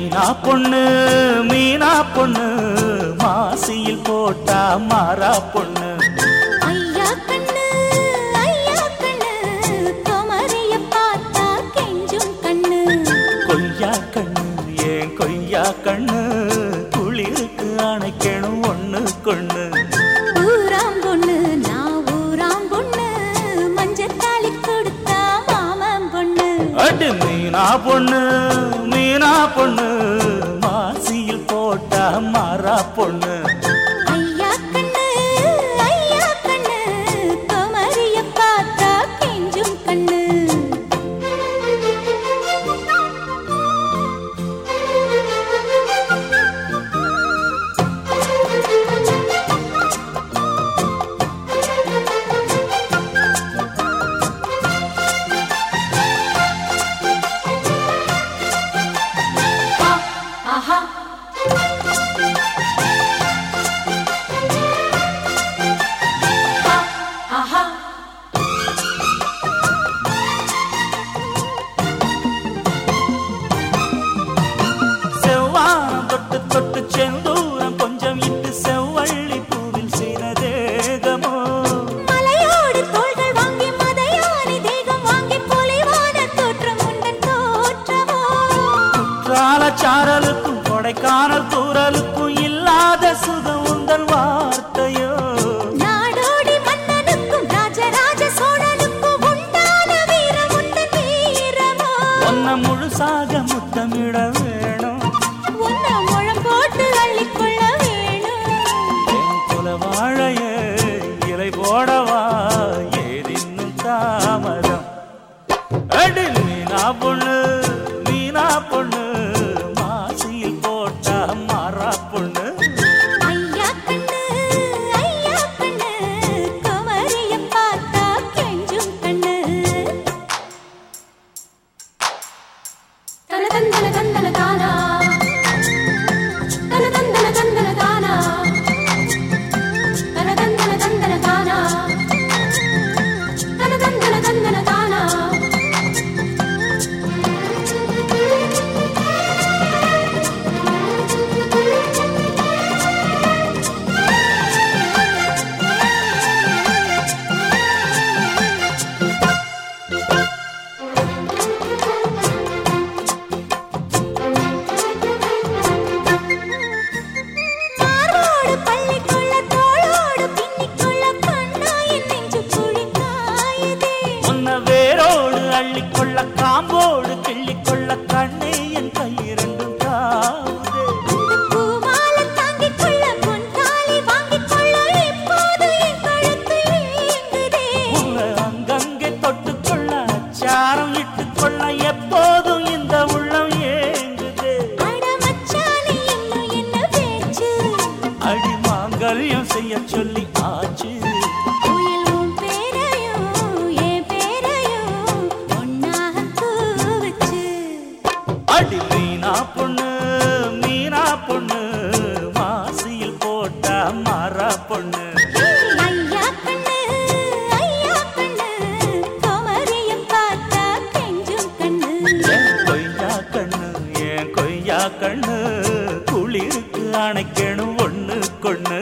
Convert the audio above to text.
மீனா பொண்ணு மீனா பொண்ணு மாசியில் போட்டா மாறா பொண்ணு. கண்ணு குளிருக்கு அணைக்கணும் ஒண்ணு கொண்ணு. ஊராம் பொண்ணு நான் ஊராம் பொண்ணு. மஞ்சள் தாலி கொடுத்தா மாமன் பொண்ணு. அடு மீனா பொண்ணு வீணா பொண்ணு. மாசியில் போட்டா மாறா பொண்ணு. ஒன்ன முழுசாக முத்தமிட வேணும். ஒன்ன முழம் போட்டு அள்ளிக்கொள்ள வேணும். என் குல வாழையே இலை போடவா ஏதின்னும் தாமதம்? அடில் மீனா பொண்ணு மீனா பொண்ணு. பொண்ணு